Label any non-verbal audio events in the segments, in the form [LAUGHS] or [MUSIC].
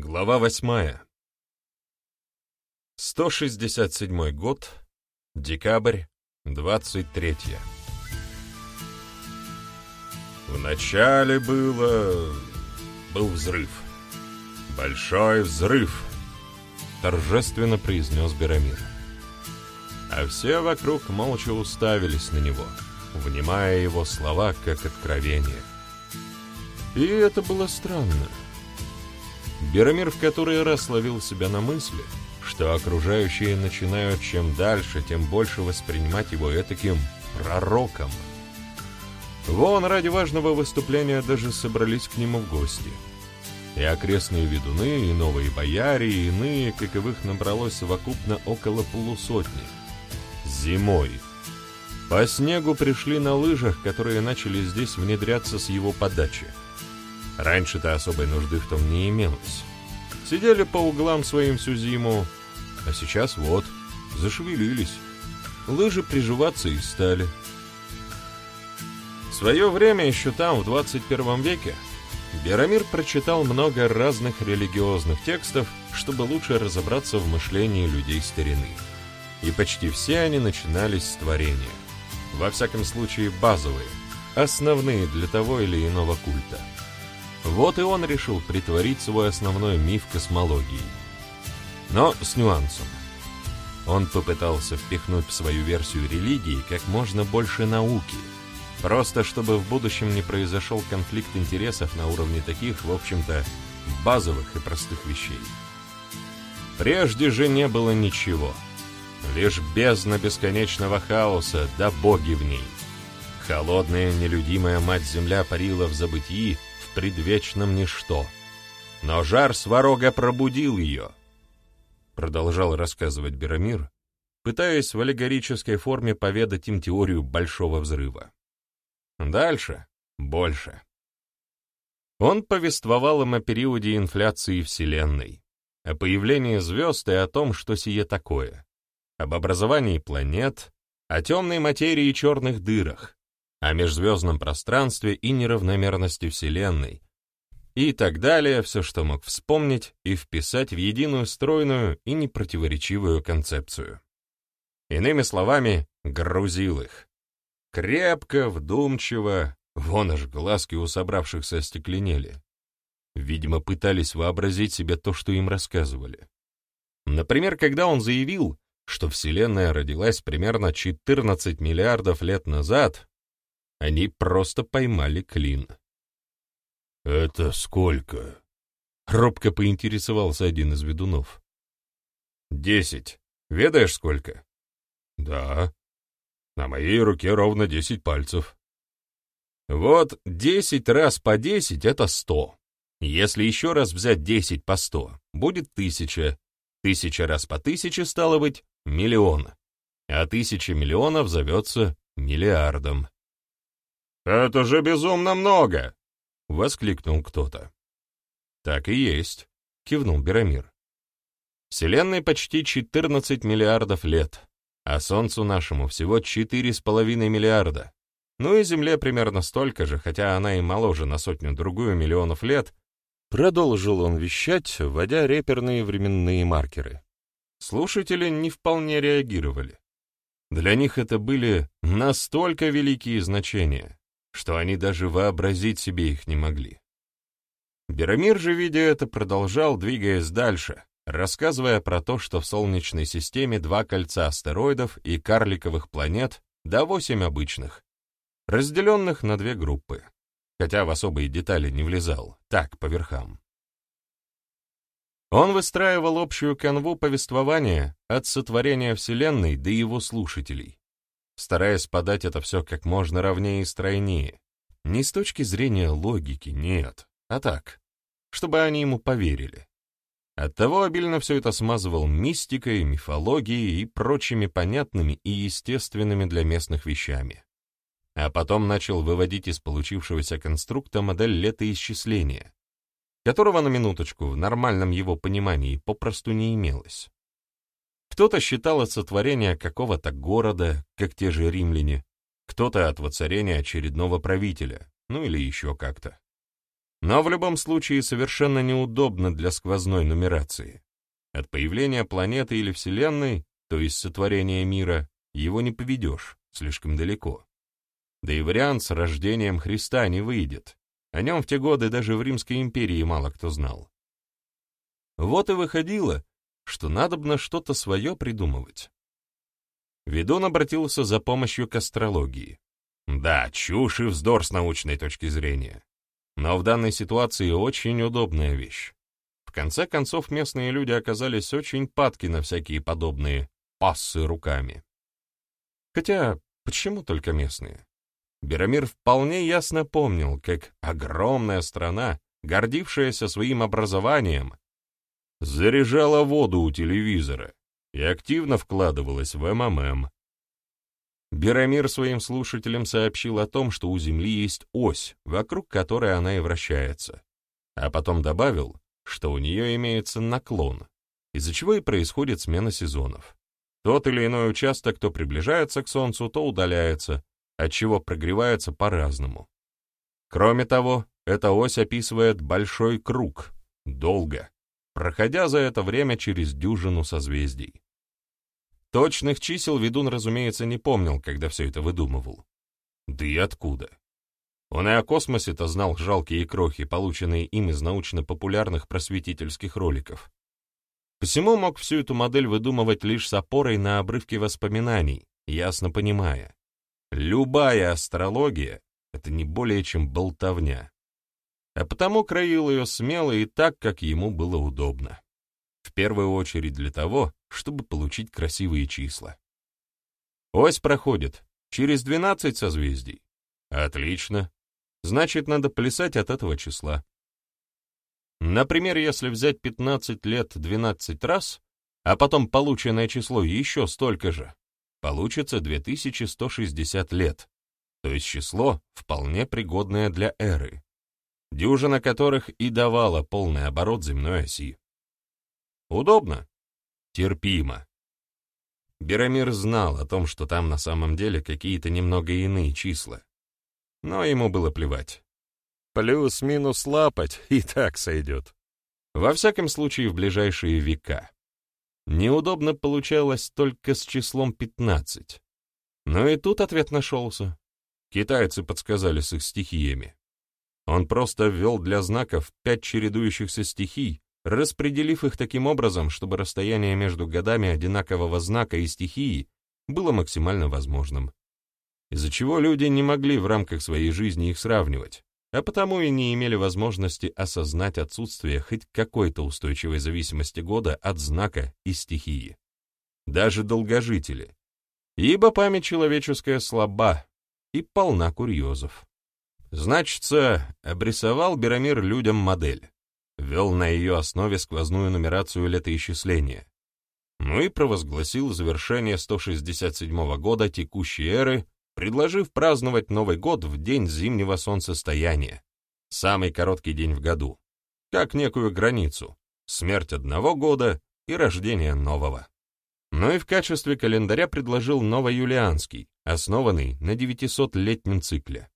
Глава восьмая. 167 год, декабрь, 23. Вначале было... был взрыв. Большой взрыв, торжественно произнес Берамир. А все вокруг молча уставились на него, внимая его слова как откровение. И это было странно. Берамир в который раз ловил себя на мысли, что окружающие начинают чем дальше, тем больше воспринимать его этаким пророком. Вон ради важного выступления даже собрались к нему в гости. И окрестные ведуны, и новые бояре, и иные, каковых набралось совокупно около полусотни. Зимой. По снегу пришли на лыжах, которые начали здесь внедряться с его подачи. Раньше-то особой нужды в том не имелось. Сидели по углам своим всю зиму, а сейчас вот, зашевелились. Лыжи приживаться и стали. В свое время еще там, в 21 веке, Берамир прочитал много разных религиозных текстов, чтобы лучше разобраться в мышлении людей старины. И почти все они начинались с творения. Во всяком случае, базовые, основные для того или иного культа. Вот и он решил притворить свой основной миф космологии. Но с нюансом. Он попытался впихнуть в свою версию религии как можно больше науки, просто чтобы в будущем не произошел конфликт интересов на уровне таких, в общем-то, базовых и простых вещей. Прежде же не было ничего. Лишь бездна бесконечного хаоса, да боги в ней. Холодная, нелюдимая мать-земля парила в забытии, предвечном ничто. Но жар сварога пробудил ее. Продолжал рассказывать Берамир, пытаясь в аллегорической форме поведать им теорию Большого Взрыва. Дальше — больше. Он повествовал им о периоде инфляции Вселенной, о появлении звезд и о том, что сие такое, об образовании планет, о темной материи и черных дырах, о межзвездном пространстве и неравномерности Вселенной, и так далее, все, что мог вспомнить и вписать в единую стройную и непротиворечивую концепцию. Иными словами, грузил их. Крепко, вдумчиво, вон аж глазки у собравшихся остекленели. Видимо, пытались вообразить себе то, что им рассказывали. Например, когда он заявил, что Вселенная родилась примерно 14 миллиардов лет назад, они просто поймали клин. «Это сколько?» — робко поинтересовался один из ведунов. «Десять. Ведаешь, сколько?» «Да. На моей руке ровно десять пальцев». «Вот десять раз по десять — это сто. Если еще раз взять десять по сто, будет тысяча. Тысяча раз по тысяче, стало быть, миллион. А тысяча миллионов зовется миллиардом. «Это же безумно много!» — воскликнул кто-то. «Так и есть», — кивнул Берамир. «Вселенной почти 14 миллиардов лет, а Солнцу нашему всего 4,5 миллиарда. Ну и Земле примерно столько же, хотя она и моложе на сотню-другую миллионов лет, продолжил он вещать, вводя реперные временные маркеры. Слушатели не вполне реагировали. Для них это были настолько великие значения, что они даже вообразить себе их не могли. Берамир же, видя это, продолжал, двигаясь дальше, рассказывая про то, что в Солнечной системе два кольца астероидов и карликовых планет, да восемь обычных, разделенных на две группы, хотя в особые детали не влезал, так, по верхам. Он выстраивал общую канву повествования от сотворения Вселенной до его слушателей, стараясь подать это все как можно ровнее и стройнее. Не с точки зрения логики, нет, а так, чтобы они ему поверили. Оттого обильно все это смазывал мистикой, мифологией и прочими понятными и естественными для местных вещами. А потом начал выводить из получившегося конструкта модель летоисчисления, которого на минуточку в нормальном его понимании попросту не имелось. Кто-то считал от сотворения какого-то города, как те же римляне, кто-то от воцарения очередного правителя, ну или еще как-то. но в любом случае совершенно неудобно для сквозной нумерации. От появления планеты или Вселенной, то есть сотворения мира, его не поведешь, слишком далеко. Да и вариант с рождением Христа не выйдет. О нем в те годы даже в Римской империи мало кто знал. Вот и выходило, что надобно что-то свое придумывать. Ведун обратился за помощью к астрологии. Да, чушь и вздор с научной точки зрения. Но в данной ситуации очень удобная вещь. В конце концов, местные люди оказались очень падки на всякие подобные пассы руками. Хотя, почему только местные? Берамир вполне ясно помнил, как огромная страна, гордившаяся своим образованием, заряжала воду у телевизора и активно вкладывалась в МММ. Берамир своим слушателям сообщил о том, что у Земли есть ось, вокруг которой она и вращается, а потом добавил, что у нее имеется наклон, из-за чего и происходит смена сезонов. Тот или иной участок то приближается к Солнцу, то удаляется, отчего прогревается по-разному. Кроме того, эта ось описывает большой круг, долго, проходя за это время через дюжину созвездий. Точных чисел ведун, разумеется, не помнил, когда все это выдумывал. Да и откуда? Он и о космосе-то знал жалкие крохи, полученные им из научно-популярных просветительских роликов. Посему мог всю эту модель выдумывать лишь с опорой на обрывки воспоминаний, ясно понимая. Любая астрология — это не более чем болтовня. А потому краил ее смело и так, как ему было удобно. В первую очередь для того, чтобы получить красивые числа. Ось проходит через 12 созвездий. Отлично. Значит, надо плясать от этого числа. Например, если взять 15 лет 12 раз, а потом полученное число еще столько же, получится 2160 лет, то есть число, вполне пригодное для эры, дюжина которых и давала полный оборот земной оси. Удобно? Терпимо. Берамир знал о том, что там на самом деле какие-то немного иные числа, но ему было плевать. Плюс-минус лапать [LAUGHS] и так сойдет. Во всяком случае, в ближайшие века. Неудобно получалось только с числом 15. Но и тут ответ нашелся. Китайцы подсказали с их стихиями. Он просто ввел для знаков пять чередующихся стихий, распределив их таким образом, чтобы расстояние между годами одинакового знака и стихии было максимально возможным. Из-за чего люди не могли в рамках своей жизни их сравнивать а потому и не имели возможности осознать отсутствие хоть какой-то устойчивой зависимости года от знака и стихии. Даже долгожители. Ибо память человеческая слаба и полна курьезов. Значится, обрисовал Берамир людям модель, вел на ее основе сквозную нумерацию летоисчисления, ну и провозгласил завершение 167 года текущей эры предложив праздновать Новый год в день зимнего солнцестояния, самый короткий день в году, как некую границу, смерть одного года и рождение нового. Но и в качестве календаря предложил новоюлианский, основанный на 900-летнем цикле.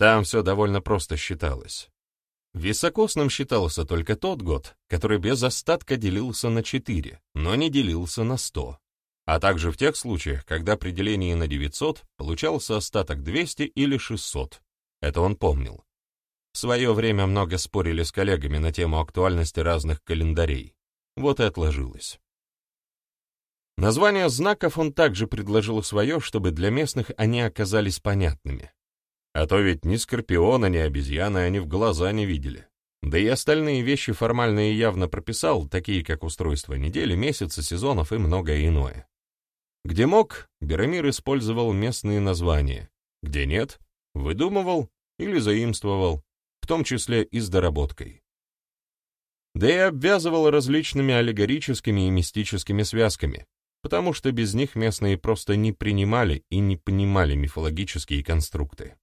Там все довольно просто считалось. Високосным считался только тот год, который без остатка делился на 4, но не делился на 100 а также в тех случаях, когда при делении на 900 получался остаток 200 или 600. Это он помнил. В свое время много спорили с коллегами на тему актуальности разных календарей. Вот и отложилось. Название знаков он также предложил свое, чтобы для местных они оказались понятными. А то ведь ни скорпиона, ни обезьяны они в глаза не видели. Да и остальные вещи формально и явно прописал, такие как устройство недели, месяца, сезонов и многое иное. Где мог, Берамир использовал местные названия, где нет, выдумывал или заимствовал, в том числе и с доработкой. Да и обвязывал различными аллегорическими и мистическими связками, потому что без них местные просто не принимали и не понимали мифологические конструкты.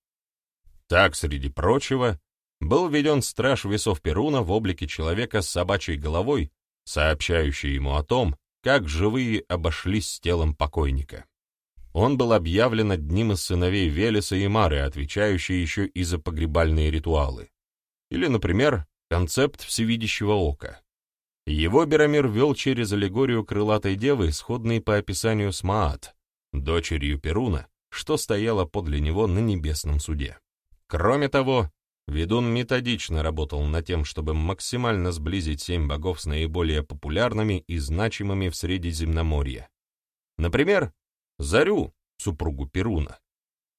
Так, среди прочего, был введен страж весов Перуна в облике человека с собачьей головой, сообщающий ему о том, как живые обошлись с телом покойника. Он был объявлен одним из сыновей Велеса и Мары, отвечающий еще и за погребальные ритуалы. Или, например, концепт всевидящего ока. Его Берамир вел через аллегорию крылатой девы, сходной по описанию с Маат, дочерью Перуна, что стояла подле него на небесном суде. Кроме того, ведун методично работал над тем, чтобы максимально сблизить семь богов с наиболее популярными и значимыми в Средиземноморье. Например, Зарю, супругу Перуна.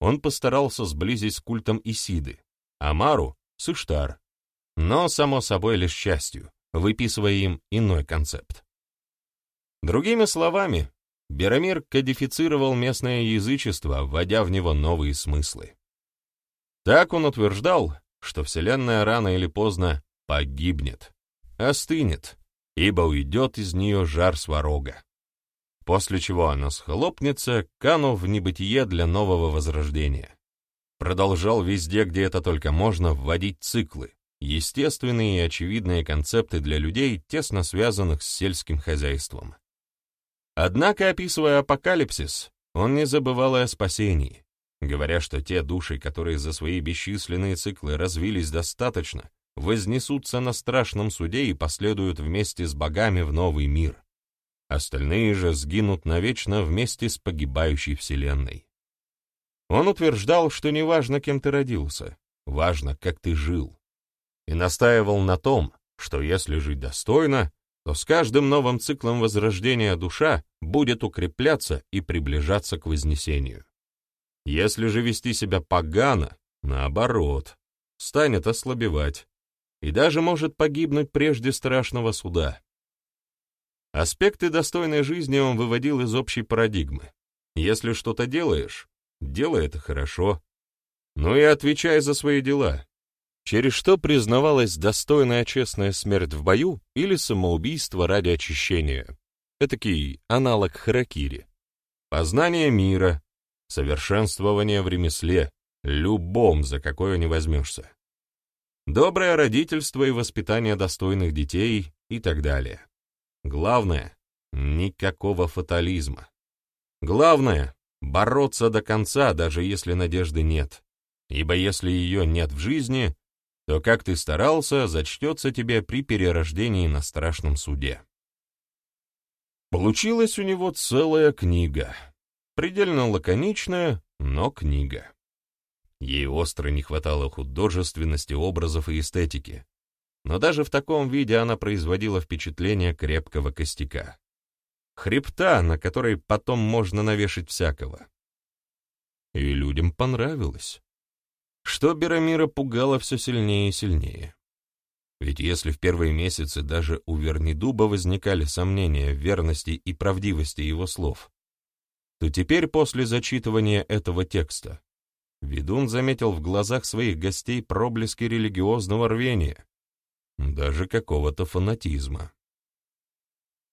Он постарался сблизить с культом Исиды, Амару — с Иштар. Но, само собой, лишь частью, выписывая им иной концепт. Другими словами, Берамир кодифицировал местное язычество, вводя в него новые смыслы. Так он утверждал, что Вселенная рано или поздно погибнет, остынет, ибо уйдет из нее жар сварога. После чего она схлопнется, канув в небытие для нового возрождения. Продолжал везде, где это только можно, вводить циклы, естественные и очевидные концепты для людей, тесно связанных с сельским хозяйством. Однако, описывая апокалипсис, он не забывал и о спасении, говоря, что те души, которые за свои бесчисленные циклы развились достаточно, вознесутся на страшном суде и последуют вместе с богами в новый мир. Остальные же сгинут навечно вместе с погибающей Вселенной. Он утверждал, что не важно, кем ты родился, важно, как ты жил. И настаивал на том, что если жить достойно, то с каждым новым циклом возрождения душа будет укрепляться и приближаться к вознесению. Если же вести себя погано, наоборот, станет ослабевать и даже может погибнуть прежде страшного суда. Аспекты достойной жизни он выводил из общей парадигмы. Если что-то делаешь, делай это хорошо. Ну и отвечай за свои дела. Через что признавалась достойная честная смерть в бою или самоубийство ради очищения. Этакий аналог харакири. Познание мира, совершенствование в ремесле, любом, за какое не возьмешься. Доброе родительство и воспитание достойных детей и так далее. Главное — никакого фатализма. Главное — бороться до конца, даже если надежды нет. Ибо если ее нет в жизни, то как ты старался, зачтется тебе при перерождении на страшном суде. Получилась у него целая книга. Предельно лаконичная, но книга. Ей остро не хватало художественности, образов и эстетики. Но даже в таком виде она производила впечатление крепкого костяка. Хребта, на который потом можно навешать всякого. И людям понравилось. Что Берамира пугало все сильнее и сильнее. Ведь если в первые месяцы даже у Вернидуба возникали сомнения в верности и правдивости его слов, то теперь после зачитывания этого текста ведун заметил в глазах своих гостей проблески религиозного рвения, даже какого-то фанатизма.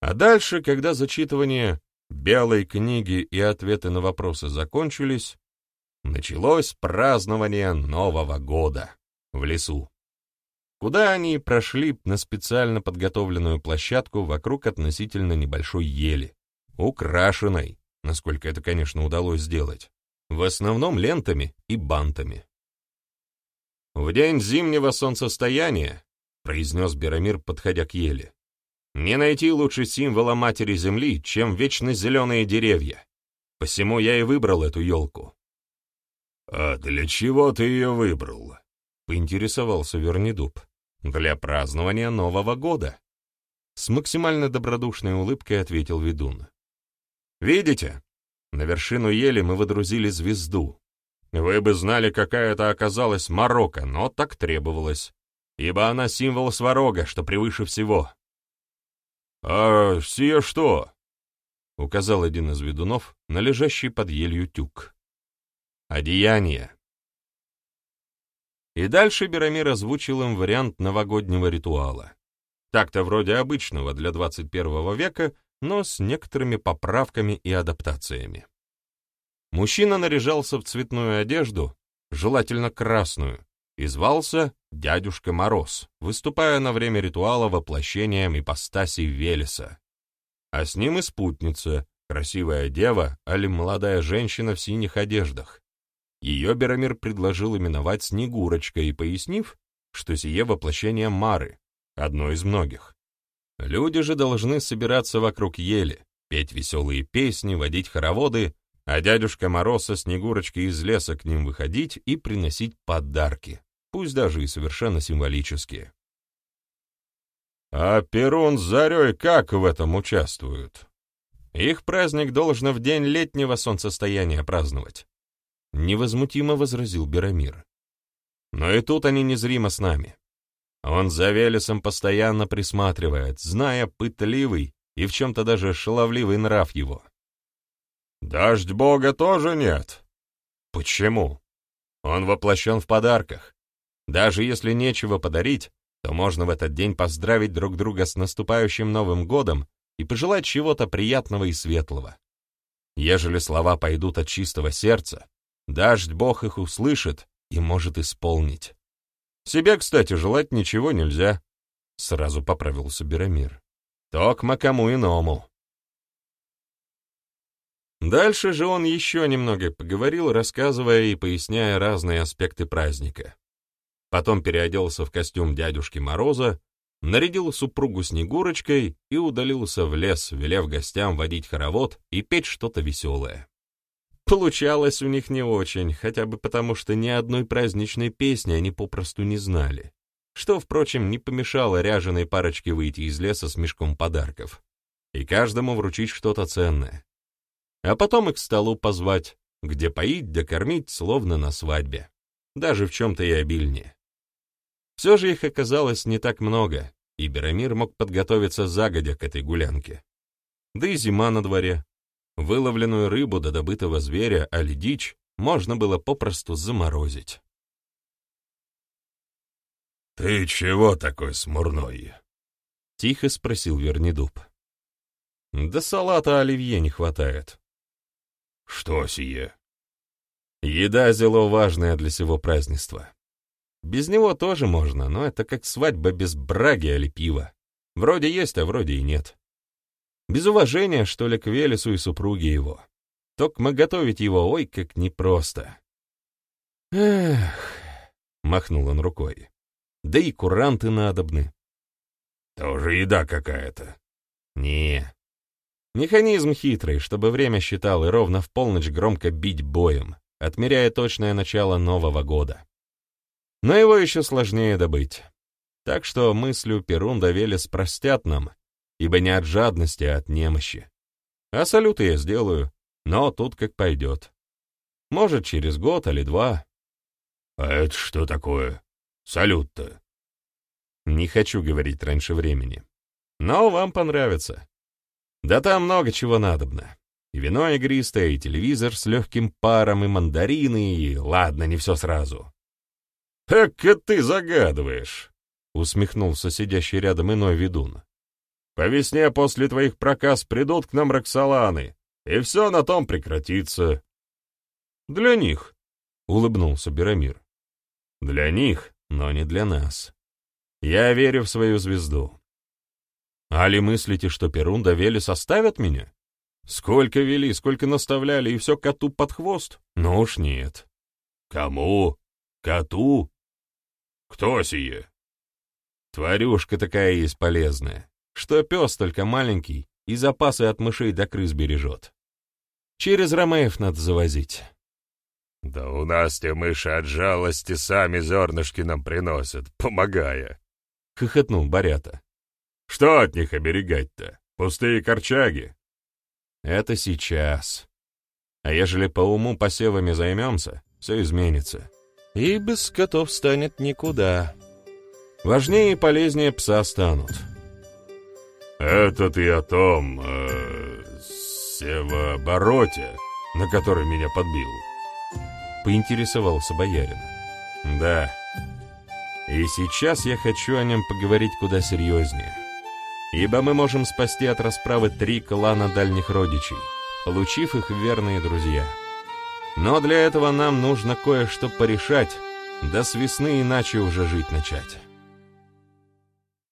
А дальше, когда зачитывание белой книги и ответы на вопросы закончились, началось празднование Нового года в лесу, куда они прошли на специально подготовленную площадку вокруг относительно небольшой ели, украшенной насколько это, конечно, удалось сделать, в основном лентами и бантами. «В день зимнего солнцестояния», — произнес Берамир, подходя к еле, «не найти лучше символа Матери Земли, чем вечно зеленые деревья. Посему я и выбрал эту елку». «А для чего ты ее выбрал?» — поинтересовался Вернидуб. «Для празднования Нового года», — с максимально добродушной улыбкой ответил ведун. Видите? На вершину ели мы выдрузили звезду. Вы бы знали, какая это оказалась Марокко, но так требовалось, ибо она символ сварога, что превыше всего. «А сие что?» — указал один из ведунов на лежащий под елью тюк. «Одеяние». И дальше Берамир озвучил им вариант новогоднего ритуала. Так-то вроде обычного для 21 века, но с некоторыми поправками и адаптациями. Мужчина наряжался в цветную одежду, желательно красную, и звался Дядюшка Мороз, выступая на время ритуала воплощением ипостаси Велеса. А с ним и спутница, красивая дева, али молодая женщина в синих одеждах. Ее Берамир предложил именовать Снегурочкой, пояснив, что сие воплощение Мары, одно из многих. Люди же должны собираться вокруг ели, петь веселые песни, водить хороводы, а дядюшка Мороз со Снегурочкой из леса к ним выходить и приносить подарки, пусть даже и совершенно символические. А Перун с Зарей как в этом участвуют? Их праздник должно в день летнего солнцестояния праздновать. Невозмутимо возразил Берамир. Но и тут они незримо с нами. Он за Велесом постоянно присматривает, зная пытливый и в чем-то даже шаловливый нрав его. Дождь бога тоже нет. Почему? Он воплощен в подарках. Даже если нечего подарить, то можно в этот день поздравить друг друга с наступающим Новым годом и пожелать чего-то приятного и светлого. Ежели слова пойдут от чистого сердца, дождь бог их услышит и может исполнить. Себе, кстати, желать ничего нельзя. Сразу поправился Берамир. Токма кому иному. Дальше же он еще немного поговорил, рассказывая и поясняя разные аспекты праздника. Потом переоделся в костюм дядюшки Мороза, нарядил супругу Снегурочкой и удалился в лес, велев гостям водить хоровод и петь что-то веселое. Получалось у них не очень, хотя бы потому, что ни одной праздничной песни они попросту не знали, что, впрочем, не помешало ряженой парочке выйти из леса с мешком подарков и каждому вручить что-то ценное а потом и к столу позвать, где поить да кормить, словно на свадьбе, даже в чем-то и обильнее. Все же их оказалось не так много, и Берамир мог подготовиться загодя к этой гулянке. Да и зима на дворе. Выловленную рыбу до добытого зверя, али дичь, можно было попросту заморозить. «Ты чего такой смурной?» — тихо спросил Вернидуб. «Да салата оливье не хватает», что сие? Еда зело важная для сего празднества. Без него тоже можно, но это как свадьба без браги или пива. Вроде есть, а вроде и нет. Без уважения, что ли, к Велесу и супруге его. Токмо готовить его, ой, как непросто. Эх, махнул он рукой. Да и куранты надобны. Тоже еда какая-то. Не, Механизм хитрый, чтобы время считал и ровно в полночь громко бить боем, отмеряя точное начало Нового года. Но его еще сложнее добыть. Так что мыслю Перун довели спростят нам, ибо не от жадности, а от немощи. А салюты я сделаю, но тут как пойдет. Может, через год или два. А это что такое? Салют-то? Не хочу говорить раньше времени. Но вам понравится. Да там много чего надобно. И вино игристое, и телевизор с легким паром, и мандарины, и... Ладно, не все сразу. «Эка ты загадываешь!» — усмехнулся сидящий рядом иной ведун. «По весне после твоих проказ придут к нам Роксоланы, и все на том прекратится». «Для них», — улыбнулся Берамир. «Для них, но не для нас. Я верю в свою звезду. Али мыслите, что Перун да Велес оставят меня? Сколько вели, сколько наставляли, и все коту под хвост? Ну уж нет. Кому? Коту? Кто сие? Тварюшка такая есть полезная, что пес только маленький и запасы от мышей до крыс бережет. Через Ромеев надо завозить. Да у нас те мыши от жалости сами зернышки нам приносят, помогая. Хохотнул Борята. Что от них оберегать-то? Пустые корчаги. Это сейчас. А ежели по уму посевами займемся, все изменится. И без котов станет никуда. Важнее и полезнее пса станут. Это ты о том, э, севообороте, на который меня подбил? Поинтересовался боярин. Да. И сейчас я хочу о нем поговорить куда серьезнее ибо мы можем спасти от расправы три клана дальних родичей, получив их верные друзья. Но для этого нам нужно кое-что порешать, да с весны иначе уже жить начать.